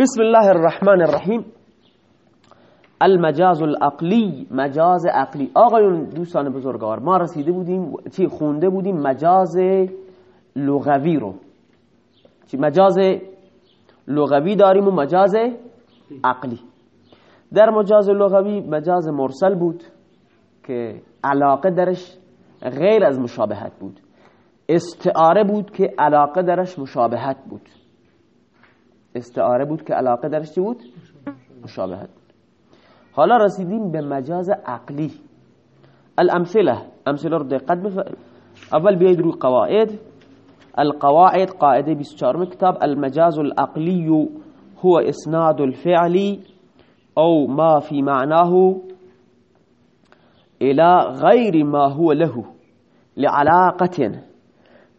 بسم الله الرحمن الرحیم. المجاز العقلی مجاز عقلی. آقایون دوستان بزرگوار ما رسیده بودیم چی خونده بودیم مجاز لغوی رو. چی مجاز لغوی داریم و مجاز عقلی. در مجاز لغوی مجاز مرسل بود که علاقه درش غیر از مشابهت بود. استعاره بود که علاقه درش مشابهت بود. استعاره بود که علاقه درش چی بود؟ مشابهت. حالا رسیدیم به مجاز عقلی. الامثله. امثله رو دقت بف... اول بیاید روی قواعد. القواعد قاعدة 24 کتاب. المجاز العقلی هو اسناد الفعل أو ما في معناه إلى غير ما هو له لعلاقة.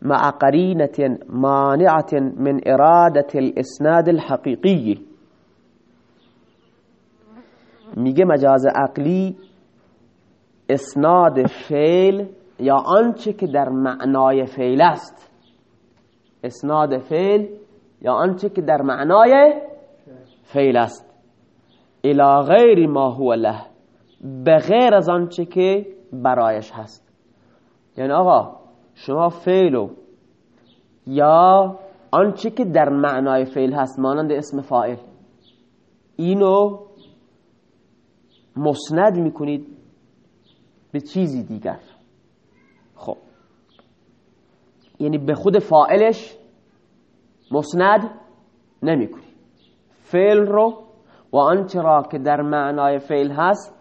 مع قرينة مانعة من إرادة الإسناد الحقيقي. میگه مجاز عقلی اسناد فعل یا آنچه که در معنای فعل است. اسناد فعل یا آنچه که در معنای فعل است. إلى غیر ما هو له به غیر از آنچه که برایش هست. یعنی آقا شما فعلو یا آنچه که در معنای فعل هست مانند اسم فاعل. اینو مسند می‌کنید به چیزی دیگر. خب. یعنی به خود فاعلش مسند نمی‌کنید. فعل رو و آنچه را که در معنای فعل هست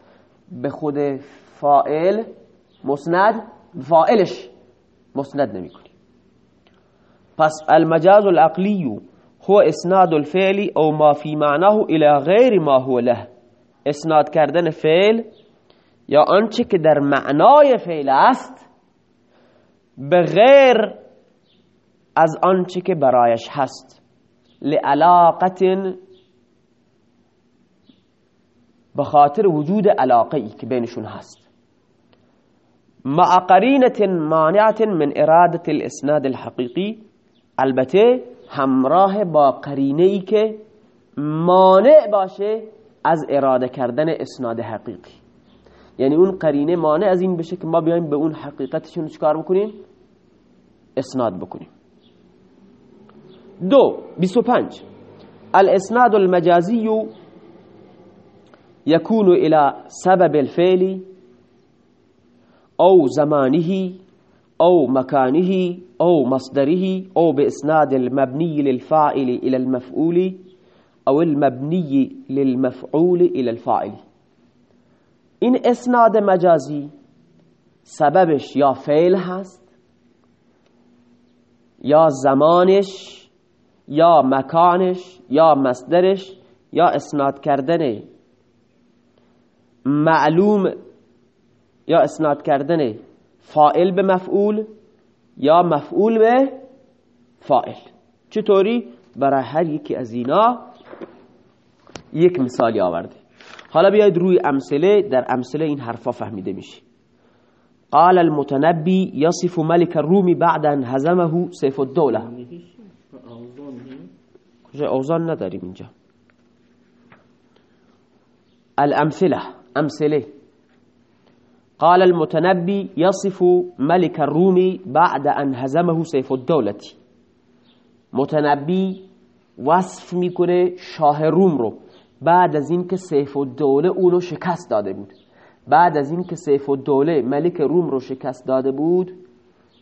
به خود فاعل مسند فاعلش مسند نمی‌کنی پس المجاز العقلی هو اسناد الفعل أو ما في معناه إلى غیر ما هو له. اسناد کردن فعل یا آنچه که در معنای فعل است به غیر از آنچه که برایش هست. لعلاقت به خاطر وجود علاقه ای که بینشون هست. مع قرینة مانعة من ارادة الاسناد الحقیقی البته همراه با قرینه ای که مانع باشه از اراده کردن اسناد حقیقی. یعنی اون قرینه مانع از این بشه که ما بیایم به اون حقیقتشون چکار بکنیم؟ اسناد بکنیم. دو بیس و پنج. الاسناد المجازی يكون إلى سبب الفعل أو زمانه أو مكانه أو مصدره أو بإسناد المبني للفاعل إلى المفعول أو المبني للمفعول إلى الفاعل. این إسناد مجازی سببش یا فعل هست یا زمانش یا مکانش یا مصدرش یا إسناد کردن معلوم یا إسناد کردن فائل به مفعول یا مفعول به فائل چطوری؟ برای هر یکی از اینا یک مثالی آورده. حالا بیاید روی امثله در امثله این حرفا فهمیده میشه قال المتنبي يصف ملك الروم بعد ان هزمه سيف الدوله. کجا؟ اوزان نداریم اینجا. الامثله امثله. قال المتنبي يصف ملك الروم بعد ان هزمه سيف الدوله متنبی وصف می‌کنه شاه روم رو بعد از اینکه سیف الدوله اونو شکست داده بود. بعد از اینکه سیف الدوله ملک روم رو شکست داده بود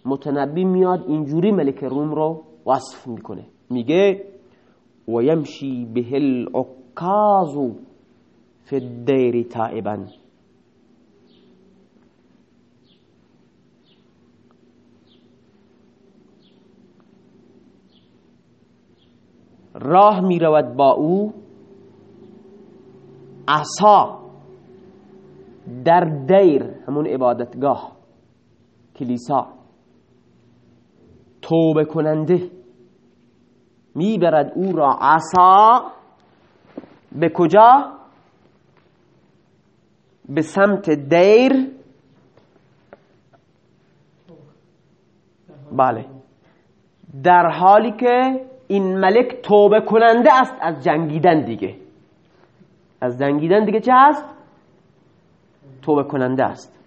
متنبی میاد اینجوری ملک روم رو وصف می‌کنه. میگه و یمشی به العکاز فی الدیر تائبا. راه می رود با او. عصا در دیر همون عبادتگاه کلیسا. توبه کننده می‌برد او را. عصا به کجا؟ به سمت دیر. بله. در حالی که این ملک توبه کننده است از جنگیدن دیگه. از جنگیدن دیگه چه هست؟ توبه کننده است.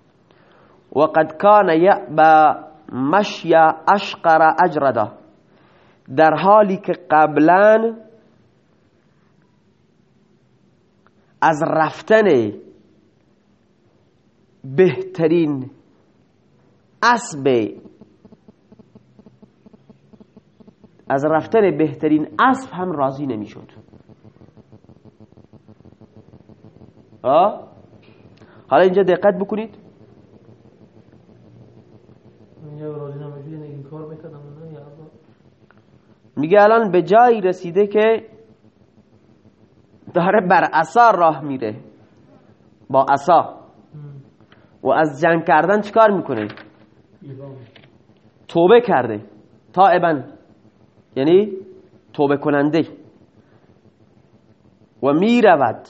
و قد کان یعبا مشی اشقر اجرده در حالی که قبلا از رفتن بهترین اسب از رفتن بهترین اسب هم راضی نمی‌شد. حالا اینجا دقت بکنید. میگه الان به جایی رسیده که داره بر عصا راه میره. با عصا. و از جنگ کردن چیکار می‌کنه؟ توبه کرده. تائبا یعنی توبه کننده و می‌رود.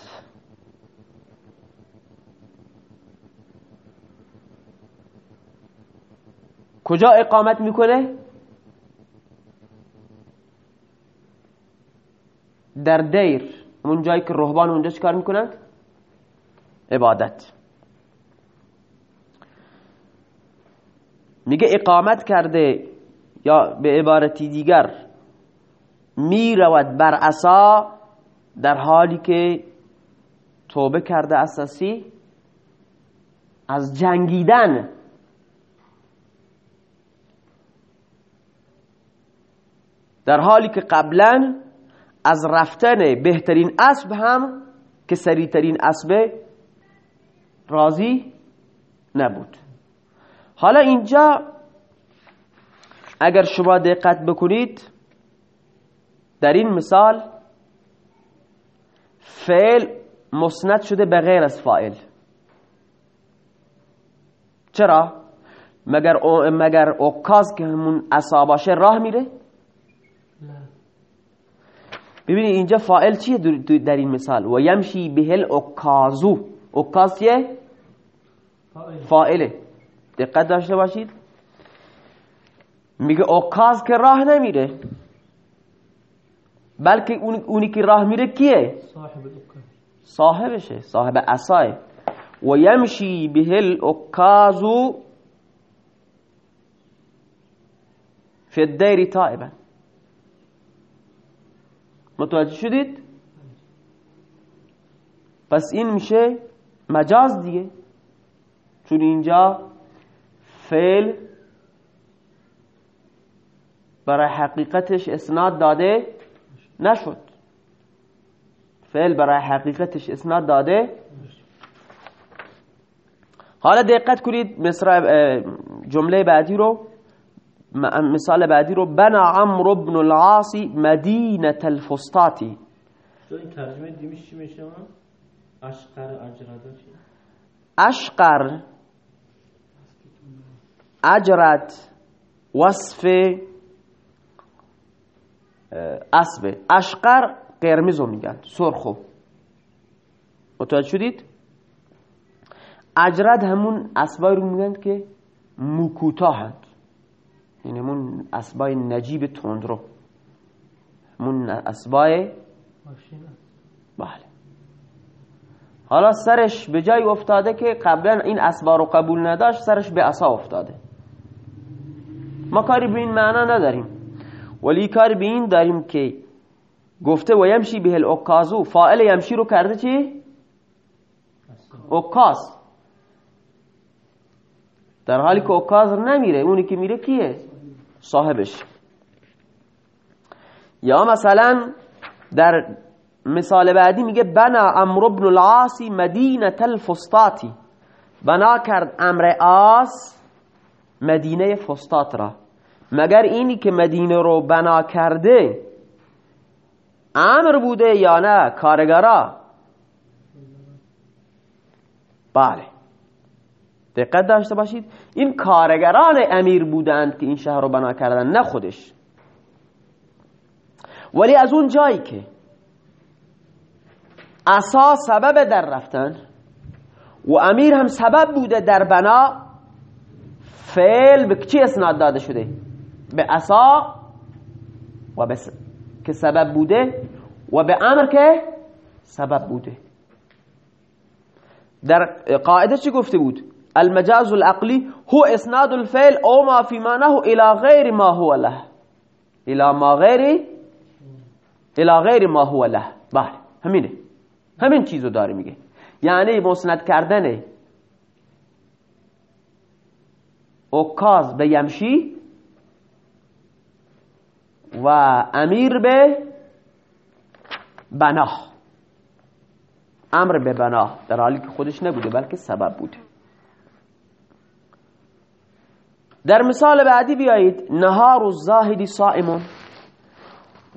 کجا اقامت می‌کنه؟ در دیر. اون جایی که رهبان اونجا چیکار می‌کنند عبادت. میگه اقامت کرده یا به عبارتی دیگر می رود بر عصا در حالی که توبه کرده اساسی از جنگیدن. در حالی که قبلا از رفتن بهترین اسب هم که سریعترین اسب راضی نبود. حالا اینجا اگر شما دقت بکنید در این مثال فعل مسند شده به غیر از فاعل. چرا؟ مگر او مگر اوکاز که همون اصاباشه راه میره؟ ببینید اینجا فاعل چیه در این مثال؟ و یمشی بهل اوکازو اوکاز چیه؟ فاعله. دقت داشته باشید. میگه اوکاز که راه نمیره. بلکه اونی که راه میره کیه؟ صاحبشه صاحب عصای و یمشی بهل اوکازو فی الدیر تائبا متوجه شدید؟ پس این میشه مجاز دیگه. چون اینجا فعل برای حقیقتش اسناد داده نشد. فعل برای حقیقتش اسناد داده حالا دقت کنید جمله بعدی رو مثال بعدی رو. بنا عمرو بن العاصی مدینه الفسطاتی این ترجمه دیمیش چی میشه اشقر اجرد اشقر اجرد وصف اسبه اشقر قرمزو میگن. سرخو متوجه شدید؟ اجرد همون اسبایی رو میگن که موکوتا هست این همون اسبای نجیب تندرو. همون اسبای بله. حالا سرش به جای افتاده که قبلا این اسبا رو قبول نداشت سرش به عصا افتاده. ما کاری به این معنا نداریم. ولی کاری به این داریم که گفته و یمشی به الاقازو فائل یمشی رو کرده چی؟ اقاز در حالی که اقاز نمیره اونی که میره کیه؟ صاحبش یا مثلا در مثال بعدی میگه بنا امر ابن العاصی مدینه الفسطاتی بنا کرد امر آس مدینه فسطاط را مگر اینی که مدینه رو بنا کرده امر بوده یا نه کارگرا؟ بله. دقت داشته باشید. این کارگران امیر بودند که این شهر رو بنا کردن نه خودش. ولی از اون جایی که اساس سبب در رفتن و امیر هم سبب بوده در بنا فعل به چی اسناد داده شده؟ به اسا و به که سبب بوده و به أمر که سبب بوده. در قاعدة چی گفته بود؟ المجاز العقلی هو اسناد الفعل أو ما فی معناه إلى غیر ما هو له. إلى ما غیر إلى غیر ما هو له. بله همینه. همین چیزو داره میگه. یعنی مسند کردن اوکاز به یمشی و امیر به بناه امر به بناه در حالی که خودش نبوده بلکه سبب بوده. در مثال بعدی بیایید. نهار الزاهدی صائمون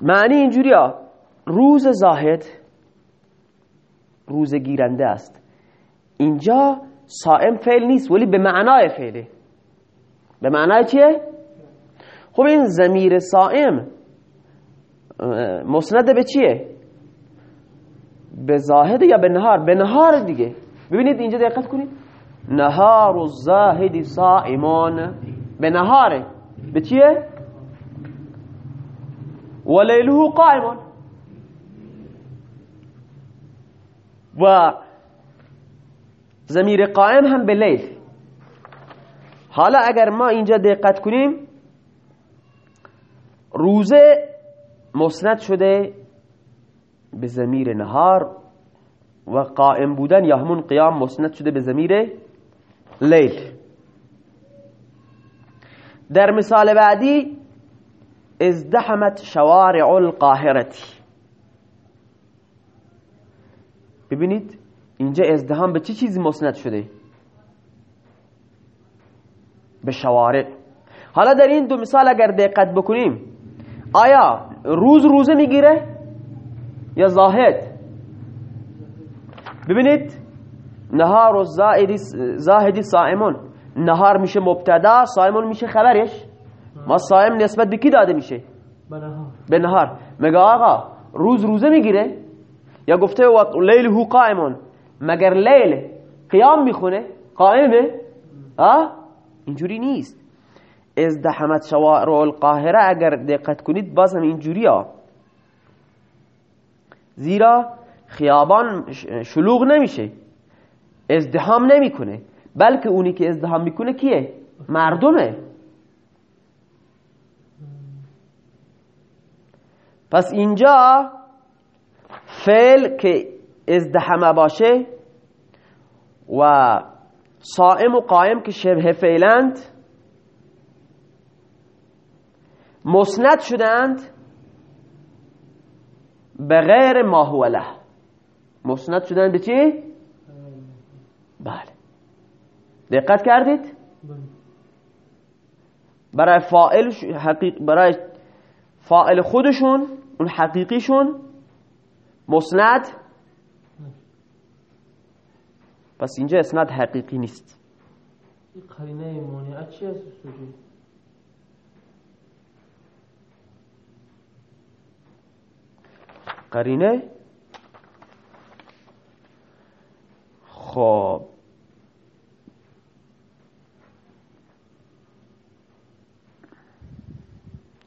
معنی اینجوری ها. روز زاهد روز گیرنده است. اینجا صائم فعل نیست ولی به معنای فعله. به معنای چیه؟ خب این زمیر صائم مسند به چیه؟ به زاهد یا به نهار؟ به نهار دیگه ببینید اینجا دقت کنید نهار الزاهد صائمان به نهاره به چیه؟ ولیله قائمان و زمیر قائم هم به لیل حالا اگر ما اینجا دقت کنیم روزه مسند شده به زمیر نهار و قائم بودن یا همون قیام مسند شده به زمیر لیل. در مثال بعدی ازدحمت شوارع القاهرتی ببینید اینجا ازدهام به چه چی چیزی مسند شده؟ به شوارع. حالا در این دو مثال اگر دقت بکنیم آیا روز روزه می‌گیره یا زاهد؟ ببینید نهار و زاهدی صائمون. نهار میشه مبتدا صائمون میشه خبرش. ما صائم نسبت به کی داده میشه؟ به نهار. مگه آقا روز روزه می‌گیره؟ یا گفته و لیل هو قائمون. مگر لیل قیام می‌خونه؟ قائمه؟ آه؟ اینجوری نیست. ازدحمت شوارع القاهره اگر دقت کنید باز هم اینجوری ها زیرا خیابان شلوغ نمیشه. ازدحام نمی‌کنه. بلکه اونی که ازدحام می‌کنه کیه؟ مردمه. پس اینجا فعل که ازدحمه باشه و صائم و قائم که شبه فعلند مسند شدند به غیر ما هو له مسند شدند به چی؟ بله دقت کردید؟ برای فائل حقیق برای فائل خودشون اون حقیقیشون مسند پس اینجا اسناد حقیقی نیست قرینه مانعه چی هست؟ قرینه. خب.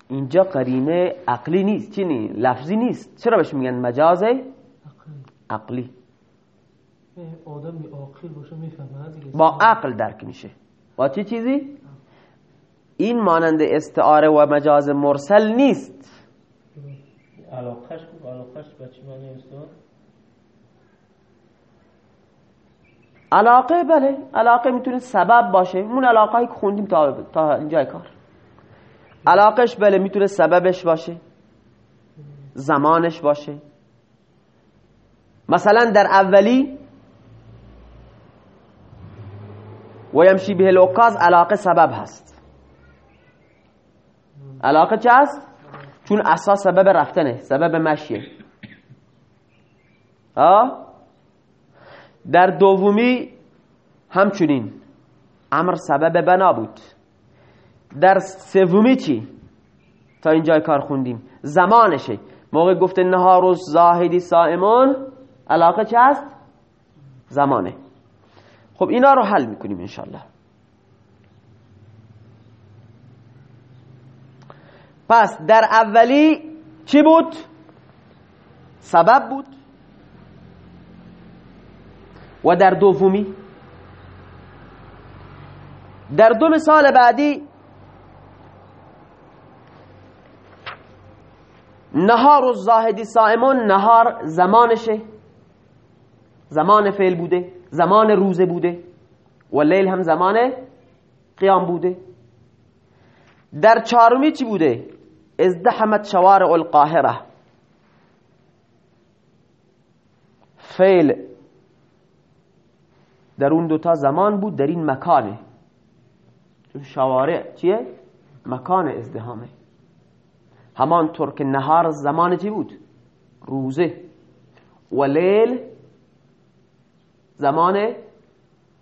اینجا قرینه عقلی نیست. چی نی؟ لفظی نیست. چرا بهش میگن مجاز عقلی. آدم عاقل باشه می‌فهمه با عقل درک میشه. با چه چیزی؟ این مانند استعاره و مجاز مرسل نیست. علاقش علاقش بچه معنی استاد علاقه بله. علاقه می‌تونه سبب باشه. اون علاقه که خوندیم تا, تا اینجای کار. علاقش بله می‌تونه سببش باشه. زمانش باشه. مثلا در اولی و یمشی به الوکاز علاقه سبب هست. علاقه چه هست؟ چون اساس سبب رفتنه سبب مشیه آه؟ در دومی همچنین امر سبب بنا بود در سومی چی؟ تا اینجای کار خوندیم زمانشه موقع گفته نهار زاهدی سائمون علاقه چه هست؟ زمانه خب اینا رو حل می‌کنیم انشالله پس در اولی چی بود؟ سبب بود. و در دومی؟ در دو مثال بعدی نهار و زاهدی سائمون نهار زمانشه. زمان فعل بوده زمان روزه بوده و لیل هم زمان قیام بوده. در چهارمی چی بوده؟ ازدحمت شوارع القاهره فعل در اون دوتا زمان بود در این مکانه چون شوارع چیه؟ مکان ازدهامه همانطور که نهار زمان چی بود؟ روزه. و لیل زمان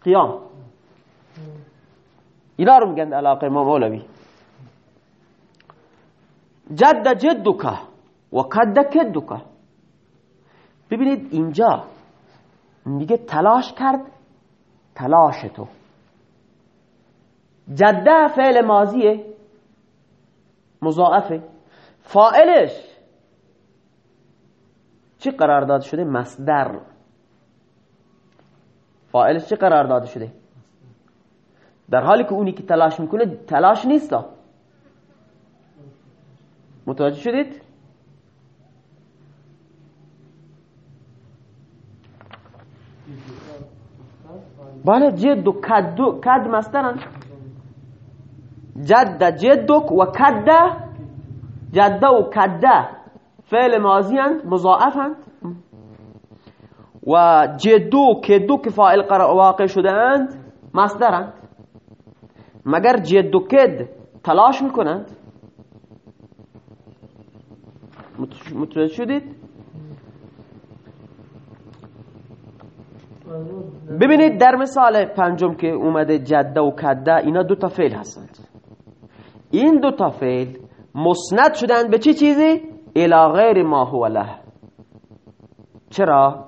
قیام. اینا رو میگن علاقه ما مولوی. جد جدک و کد کدک. ببینید اینجا میگه تلاش کرد تلاش تو. جده فعل ماضیه مضاعفه. فائلش چی قرار داده شده؟ مصدر. فائلش چی قرار داده شده؟ در حالی که اونی که تلاش می‌کنه تلاش نیست. متوجه شدید؟ بله جد و کد کد مسترن. جد جدک و کد جد و کد. فعل ماضی اند مضاعف اند. و جدو کدو که فاعل واقع شده اند مصدرند مگر جد و کد تلاش می‌کنند؟ متوجه شدید ببینید در مثال پنجم که اومده جده و کده اینا دو تا فعل هستند این دو تا فعل مسند شدن به چه چی چیزی؟ الى غیر ما هو له چرا؟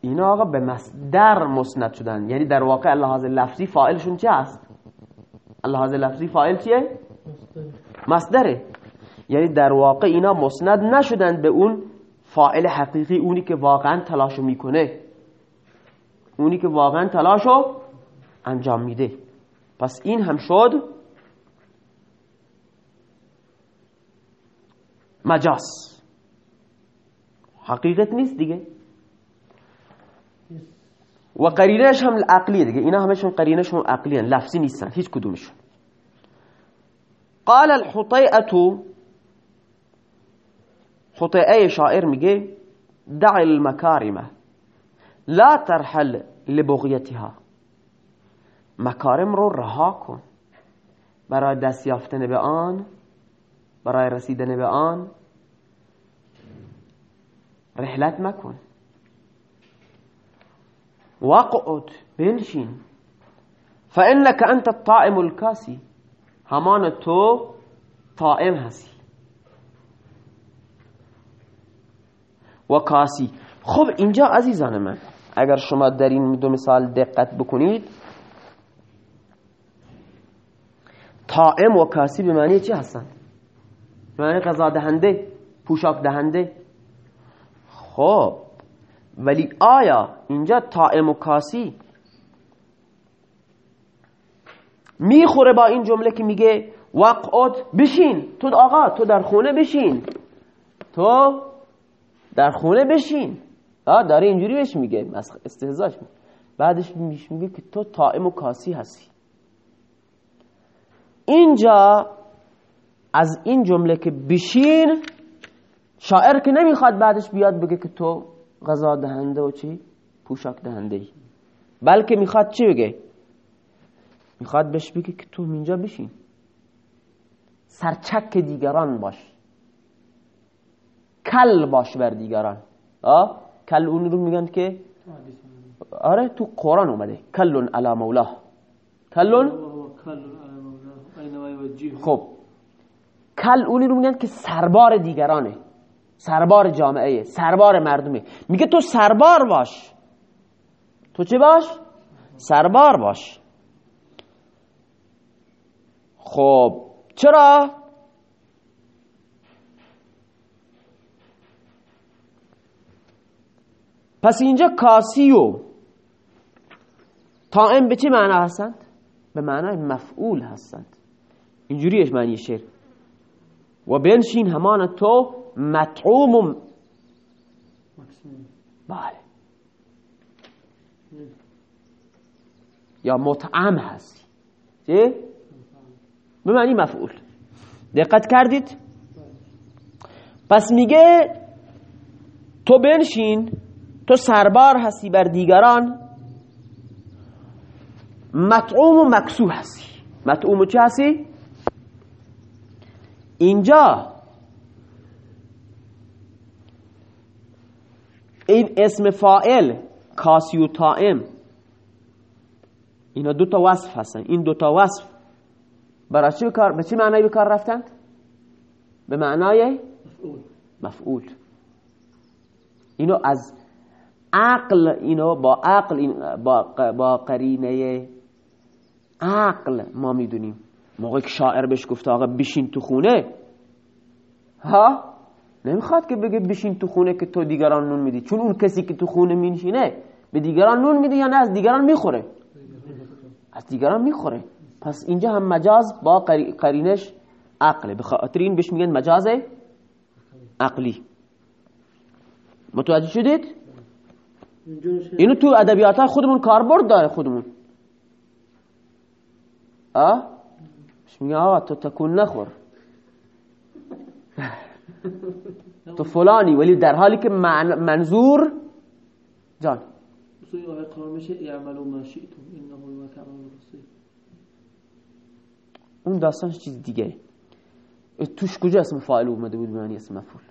اینا آقا به مصدر مسند شدن یعنی در واقع لحاظ لفظی فاعلشون چه هست؟ لحاظ لفظی فاعل چیه؟ مصدره. یعنی در واقع اینا مسند نشدن به اون فاعل حقیقی اونی که واقعا تلاشو می‌کنه. اونی که واقعا تلاشو انجام میده. پس این هم شد مجاز. حقیقت نیست دیگه. و قرینش هم عقلیه دیگه. اینا همشون قرینشون عقلی هن. لفظی نیستن هیچ کدومشون. قال الحطيئة خطئه شاعر میگه دع المکارمه لا ترحل لبغیتها مکارم رو رها کن. برای دست یافتن به آن برای رسیدن رحلت مکن. وقعد بنشین. فإنك أنت الطائم الكاسي. همان تو طائم هستی. و کاسی. خب اینجا عزیزان من اگر شما در این دو مثال دقت بکنید طائم و کاسی به معنی چی هستن؟ به معنی قضا دهنده پوشاک دهنده. خب ولی آیا اینجا طائم و کاسی می‌خوره با این جمله که میگه وقعد بشین. تو آقا تو در خونه بشین. تو در خونه بشین. داره اینجوری بهش میگه. استهزاش میگه بعدش میگه که تو طائم و کاسی هستی. اینجا از این جمله که بشین شاعر که نمی‌خواد بعدش بیاد بگه که تو غذا دهنده و چی؟ پوشاک دهنده ای بلکه می‌خواد چی بگه؟ می‌خواد بهش بگه که تو اینجا بشین. سرچک دیگران باش. کل باش بر دیگران. آه کل اون رو میگن که؟ آره تو قرآن اومده. کلون علا مولاه کلون؟ خب. کل اونی رو میگن که سربار دیگرانه. سربار جامعه سربار مردمه. میگه تو سربار باش. تو چه باش؟ سربار باش. خب. چرا؟ پس اینجا کاسی و تائم به چه معنا هستند؟ به معنای مفعول هستند. اینجوریش معنی شعر. و بنشین همان تو مطعوم. بله. یا مطعم هستی. چه؟ به معنی مفعول دقت کردید؟ پس میگه تو بنشین تو سربار هستی بر دیگران مطعوم و مکسو هستی مطعوم و چه هستی؟ اینجا این اسم فائل کاسی و تائم اینا دو تا وصف هستن این دو تا وصف برای چه کار به چه معنی به کار رفتند؟ به معنای مفعول. اینو از عقل اینو با عقل این با, با قرینه عقل ما می‌دونیم. موقعی که شاعر بهش گفته آقا بشین تو خونه. ها؟ نمی‌خواد که بگه بشین تو خونه که تو دیگران نون میدی. چون اون کسی که تو خونه مینشینه به دیگران نون میده یا نه از دیگران می‌خوره. از دیگران می‌خوره. پس اینجا هم مجاز با قری- قرینش عقله به خاطر این بهش میگن مجاز عقلی. متوجه شدید؟ اینو تو ادبیات خودمون کاربرد داره خودمون. آه بهش میگن آقا تو تکون نخور. تو فلانی. ولی در حالی که منظور جان. سوی قرآن میشه اعملوا ما شئتم. انه اون داستانش چیز دیگه. توش کجا اسم فاعل اومده بود معنی اسم مفعول؟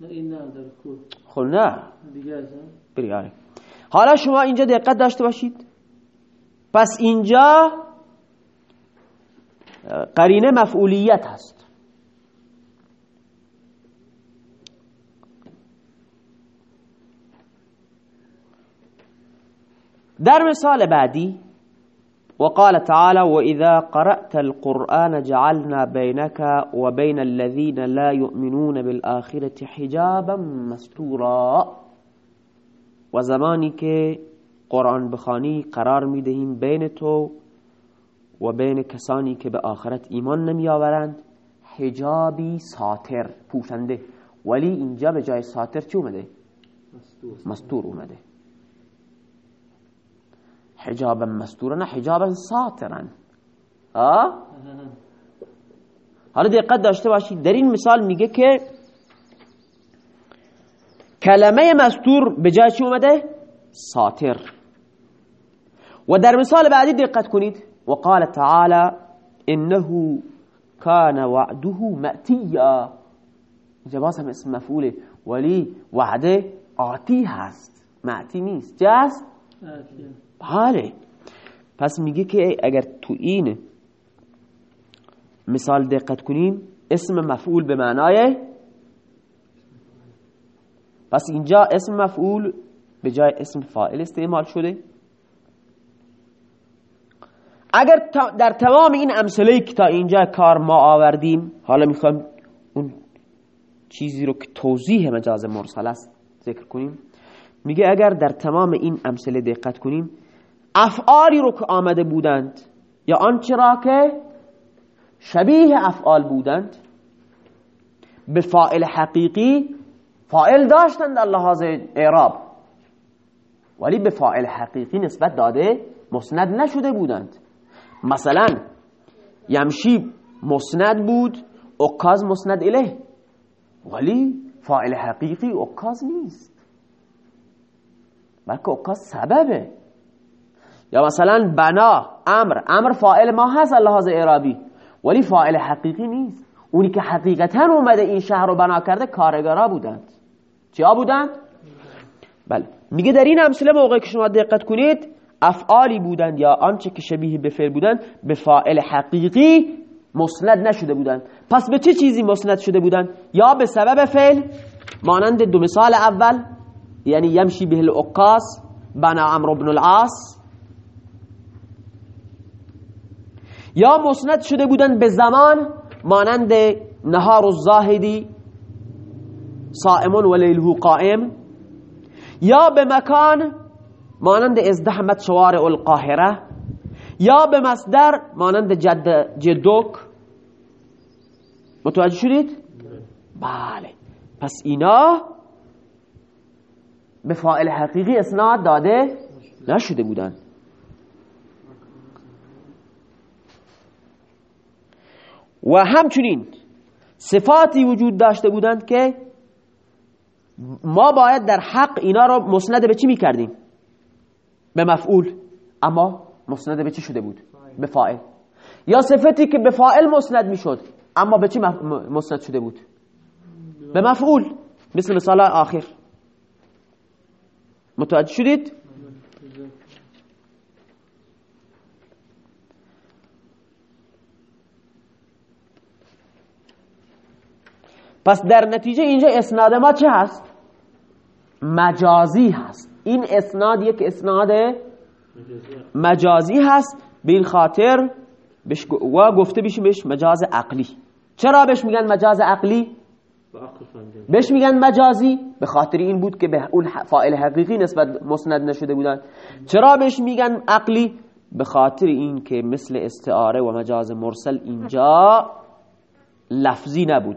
این نه در خب نه. دیگه؟ بری آره. حالا شما اینجا دقت داشته باشید. پس اینجا قرینه مفعولیت هست. در مثال بعدی وقال تعالى وإذا قرأت القرآن جعلنا بينك وبين الذين لا يؤمنون بالآخرة حجابا مستورا و زمانی که قرآن بخانی قرار می‌دهیم بین تو و بین کسانی که به آخرت ایمان نمی آورند حجابی ساتر پوشنده ولی اینجا به جای ساتر چی اومده؟ مستور. مستور اومده۔ حجابا مستورا نه حجابا ساترا آه؟ حالا دقت داشته باشید. در این مثال میگه که کلمه مستور به جای چی اومده؟ ساتر و در مثال بعدی دقت کنید. و قال تعالی انه کان وعده مأتیا. اینجا هم اسم مفعوله. ولی وعده آتی هست. مأتی نیست. چه بله پس میگه که اگر تو این مثال دقت کنیم اسم مفعول به معنای پس اینجا اسم مفعول به جای اسم فاعل استعمال شده. اگر در تمام این امثله که تا اینجا کار ما آوردیم حالا می‌خوایم اون چیزی رو که توضیح مجاز مرسل است ذکر کنیم. میگه اگر در تمام این امثله دقت کنیم افعالی رو که آمده بودند یا آنچه را که شبیه افعال بودند به فاعل حقیقی فاعل داشتند لحاظ اعراب ولی به فاعل حقیقی نسبت داده مسند نشده بودند. مثلا یمشی مسند بود اکاز مسند اله ولی فاعل حقیقی اکاز نیست. بلکه اکاز سببه. یا مثلا بنا امر. امر فاعل ما هست لحاظ اعرابی. ولی فاعل حقیقی نیست. اونی که حقیقتا اومده این شهر رو بنا کرده کارگرا بودند. چیا بودند؟ بله. میگه در این امثله موقعی که شما دقت کنید افعالی بودند یا آنچه که شبیه به فعل بودند به فاعل حقیقی مسند نشده بودند. پس به چه چیزی مسند شده بودند؟ یا به سبب فعل مانند دو مثال اول یعنی یمشی به الاقاس بنا عمرو بن العاص یا مسند شده بودند به زمان مانند نهار الزاهدی صائم و لیله قائم یا به مکان مانند ازدحمت شوارع القاهره یا به مصدر مانند جد جدوک متوجه شدید؟ بله. پس اینا به فائل حقیقی اسناد داده نشده بودن. و همچنین صفاتی وجود داشته بودند که ما باید در حق اینا رو مسند به چی می‌کردیم؟ به مفعول. اما مسند به چی شده بود؟ به فائل یا صفتی که به فائل مسند می‌شد اما به چی مسند شده بود؟ به مفعول. مثل مثال آخر. متوجه شدید؟ پس در نتیجه اینجا اسناد ما چه هست؟ مجازی هست. این اسناد یک اسناد مجازی هست. به این خاطر و گفته بشه بهش مجاز عقلی. چرا بهش میگن مجاز عقلی؟ بهش میگن مجازی؟ به خاطر این بود که به اون فائل حقیقی نسبت مسند نشده بودن. چرا بهش میگن عقلی؟ به خاطر این که مثل استعاره و مجاز مرسل اینجا لفظی نبود.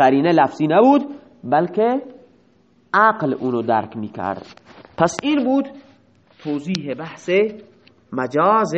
قرینه لفظی نبود بلکه عقل اونو درک می‌کرد. پس این بود توضیح بحث مجاز